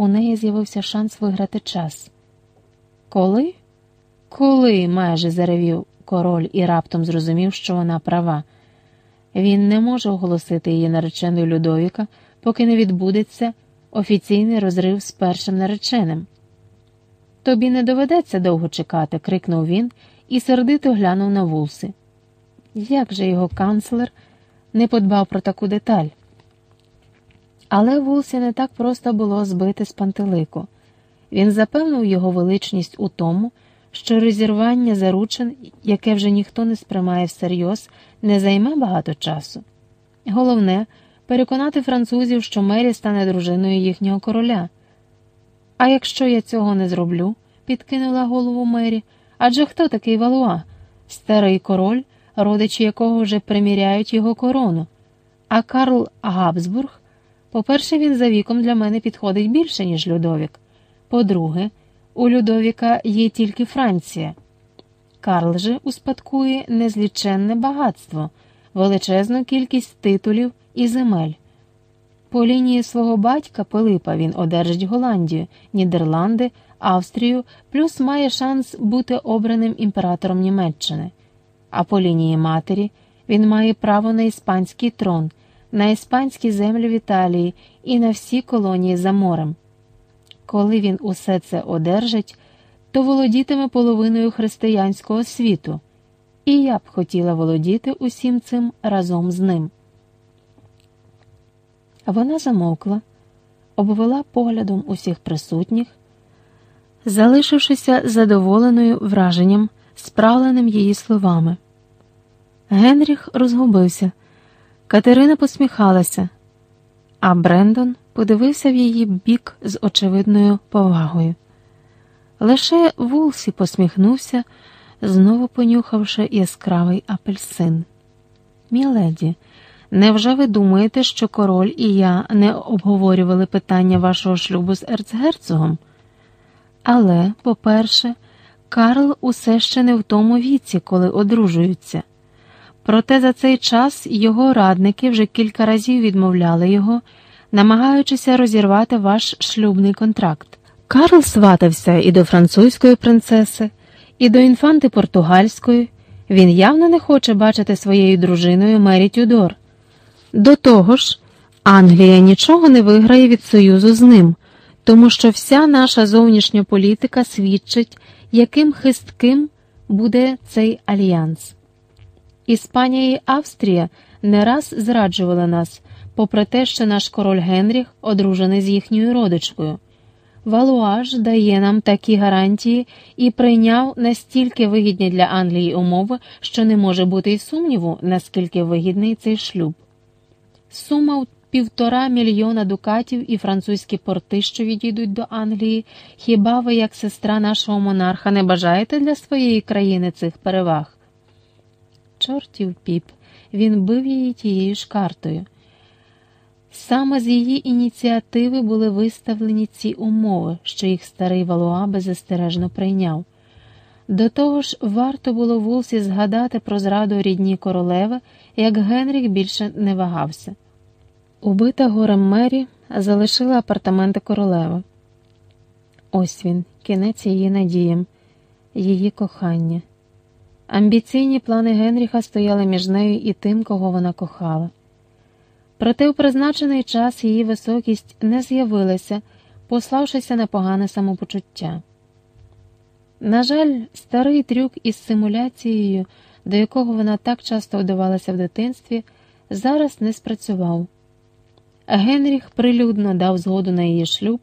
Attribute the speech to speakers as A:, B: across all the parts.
A: у неї з'явився шанс виграти час. Коли? Коли? майже заревів король і раптом зрозумів, що вона права. Він не може оголосити її нареченою Людовіка, поки не відбудеться офіційний розрив з першим нареченим. Тобі не доведеться довго чекати, крикнув він і сердито глянув на вулси. Як же його канцлер не подбав про таку деталь? Але Вулсі не так просто було збити з пантелику. Він запевнив його величність у тому, що розірвання заручин, яке вже ніхто не сприймає всерйоз, не займе багато часу. Головне переконати французів, що Мері стане дружиною їхнього короля. А якщо я цього не зроблю, підкинула голову Мері, адже хто такий Валуа? Старий король, родичі якого вже приміряють його корону. А Карл Габсбург, по-перше, він за віком для мене підходить більше, ніж Людовік. По-друге, у Людовіка є тільки Франція. Карл же успадкує незліченне багатство, величезну кількість титулів і земель. По лінії свого батька Пилипа він одержить Голландію, Нідерланди, Австрію, плюс має шанс бути обраним імператором Німеччини. А по лінії матері він має право на іспанський трон, на іспанські землі в Італії і на всі колонії за морем. Коли він усе це одержить, то володітиме половиною християнського світу, і я б хотіла володіти усім цим разом з ним. Вона замовкла, обвела поглядом усіх присутніх, залишившися задоволеною враженням, справленим її словами. Генріх розгубився, Катерина посміхалася, а Брендон подивився в її бік з очевидною повагою. Лише Вулсі посміхнувся, знову понюхавши яскравий апельсин. Міледі, невже ви думаєте, що король і я не обговорювали питання вашого шлюбу з ерцгерцогом? Але, по-перше, Карл усе ще не в тому віці, коли одружуються. Проте за цей час його радники вже кілька разів відмовляли його, намагаючися розірвати ваш шлюбний контракт. Карл сватався і до французької принцеси, і до інфанти португальської. Він явно не хоче бачити своєю дружиною Мері Тюдор. До того ж, Англія нічого не виграє від союзу з ним, тому що вся наша зовнішня політика свідчить, яким хистким буде цей альянс. Іспанія і Австрія не раз зраджували нас, попри те, що наш король Генріх одружений з їхньою родичкою. Валуаж дає нам такі гарантії і прийняв настільки вигідні для Англії умови, що не може бути й сумніву, наскільки вигідний цей шлюб. Сума в півтора мільйона дукатів і французькі порти, що відійдуть до Англії. Хіба ви, як сестра нашого монарха, не бажаєте для своєї країни цих переваг? Чортів піп, він бив її тією ж картою. Саме з її ініціативи були виставлені ці умови, що їх старий Валуа беззастережно прийняв. До того ж, варто було Вулсі згадати про зраду рідні королеви, як Генріх більше не вагався. Убита горем Мері залишила апартаменти королеви. Ось він, кінець її надіям, її кохання. Амбіційні плани Генріха стояли між нею і тим, кого вона кохала. Проте у призначений час її високість не з'явилася, пославшися на погане самопочуття. На жаль, старий трюк із симуляцією, до якого вона так часто вдавалася в дитинстві, зараз не спрацював. Генріх прилюдно дав згоду на її шлюб,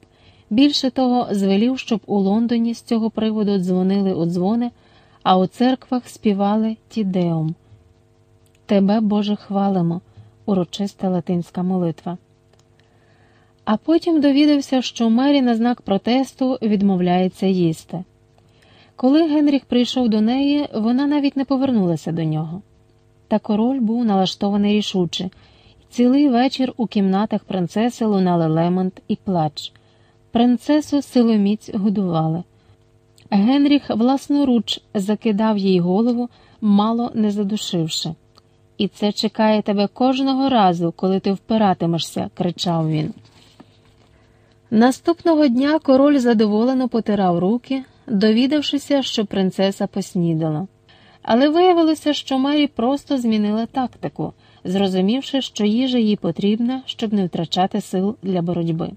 A: більше того, звелів, щоб у Лондоні з цього приводу дзвонили у дзвони, а у церквах співали Тідеум. Тебе, Боже, хвалимо урочиста латинська молитва. А потім довідався, що Мері на знак протесту відмовляється їсти. Коли Генріх прийшов до неї, вона навіть не повернулася до нього. Та король був налаштований рішуче, цілий вечір у кімнатах принцеси лунали лемонт і плач. Принцесу силоміць годували. Генріх власноруч закидав їй голову, мало не задушивши. І це чекає тебе кожного разу, коли ти впиратимешся, кричав він. Наступного дня король задоволено потирав руки, довідавшися, що принцеса поснідала. Але виявилося, що Мері просто змінила тактику, зрозумівши, що їжа їй потрібна, щоб не втрачати сил для боротьби.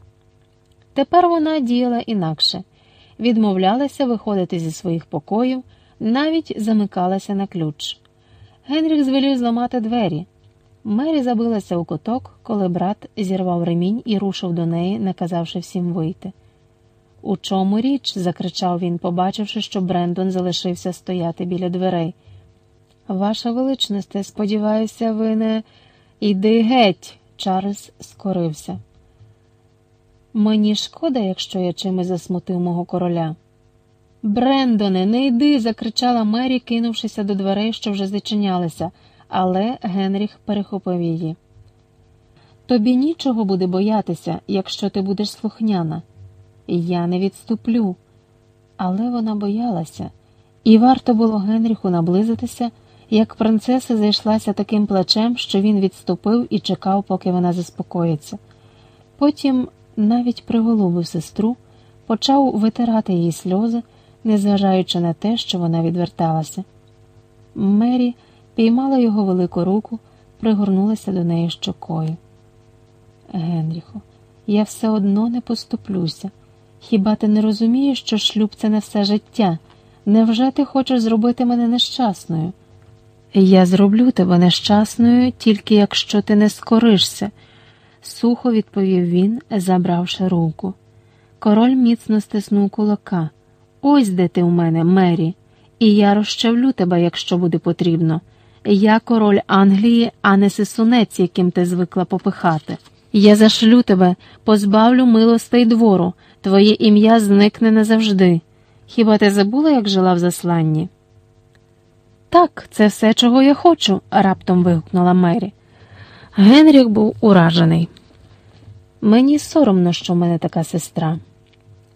A: Тепер вона діяла інакше, відмовлялася виходити зі своїх покоїв, навіть замикалася на ключ. Генріх звелів зламати двері. Мері забилася у куток, коли брат зірвав ремінь і рушив до неї, наказавши всім вийти. У чому річ? закричав він, побачивши, що Брендон залишився стояти біля дверей. Ваша величність, сподіваюся, ви не іди геть, Чарльз скорився. Мені шкода, якщо я чимось засмутив мого короля. Брендоне, не йди, закричала Мері, кинувшися до дверей, що вже зачинялися, але Генріх перехопив її. Тобі нічого буде боятися, якщо ти будеш слухняна. Я не відступлю. Але вона боялася, і варто було Генріху наблизитися, як принцеса зайшлася таким плачем, що він відступив і чекав, поки вона заспокоїться. Потім навіть приголубив сестру, почав витирати її сльози, незважаючи на те, що вона відверталася. Мері піймала його велику руку, пригорнулася до неї щокою. Генріху, я все одно не поступлюся. Хіба ти не розумієш, що шлюб це не все життя? Невже ти хочеш зробити мене нещасною? Я зроблю тебе нещасною, тільки якщо ти не скоришся, сухо відповів він, забравши руку. Король міцно стиснув кулака. Ось де ти у мене, Мері, і я розчавлю тебе, якщо буде потрібно. Я король Англії, а не сисунець, яким ти звикла попихати. Я зашлю тебе, позбавлю милостей двору, твоє ім'я зникне назавжди. Хіба ти забула, як жила в засланні? Так, це все, чого я хочу, раптом вигукнула Мері. Генріх був уражений. Мені соромно, що в мене така сестра.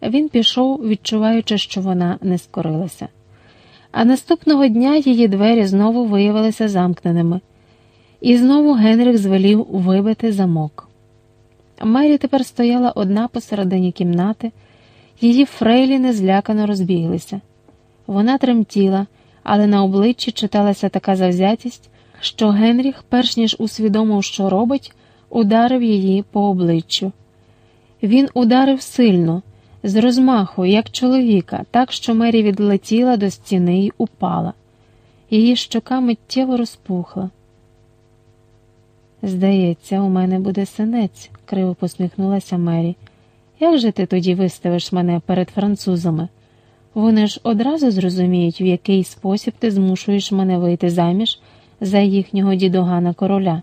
A: Він пішов, відчуваючи, що вона не скорилася. А наступного дня її двері знову виявилися замкненими, і знову Генріх звелів вибити замок. Мері тепер стояла одна посередині кімнати, її фрейліни злякано розбіглися. Вона тремтіла, але на обличчі читалася така завзятість, що Генріх, перш ніж усвідомив, що робить, ударив її по обличчю. Він ударив сильно, з розмаху, як чоловіка, так що Мері відлетіла до стіни й упала. Її щока миттєво розпухла. Здається, у мене буде синець, криво посміхнулася Мері. Як же ти тоді виставиш мене перед французами? Вони ж одразу зрозуміють, в який спосіб ти змушуєш мене вийти заміж за їхнього дідогана короля.